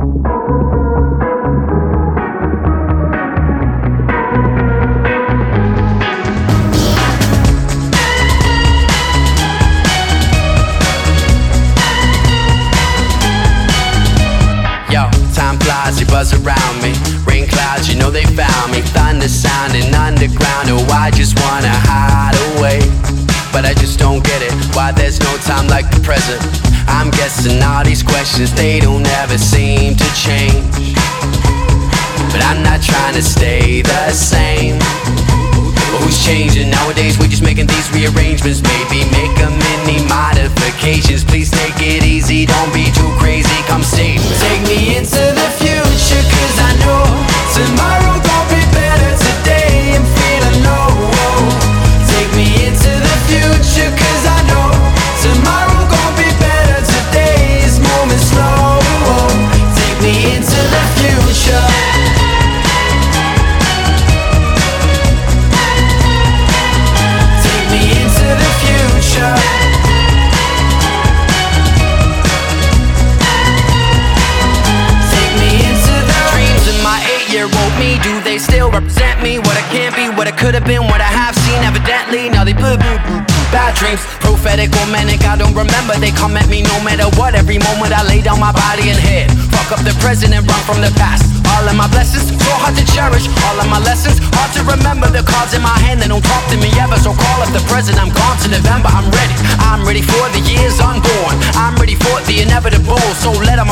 Yo, time flies, you buzz around me. Rain clouds, you know they found me. Thunder sounding underground. Oh, I just wanna hide away. But I just don't get it. Why there's no time like the present? I'm guessing all these questions, they don't ever seem to change. But I'm not trying to stay the same. Who's changing nowadays? We're just making these rearrangements. Maybe make a mini modifications. Please take it easy, represent me? What I can't be, what I could have been, what I have seen. Evidently, now they boo. Bad dreams, prophetic or manic, I don't remember. They come at me no matter what. Every moment I lay down my body and head. Fuck up the present and run from the past. All of my blessings, so hard to cherish. All of my lessons, hard to remember. The cards in my hand, they don't talk to me ever. So call up the present, I'm gone to November. I'm ready, I'm ready for the years unborn. I'm ready for the inevitable, so let them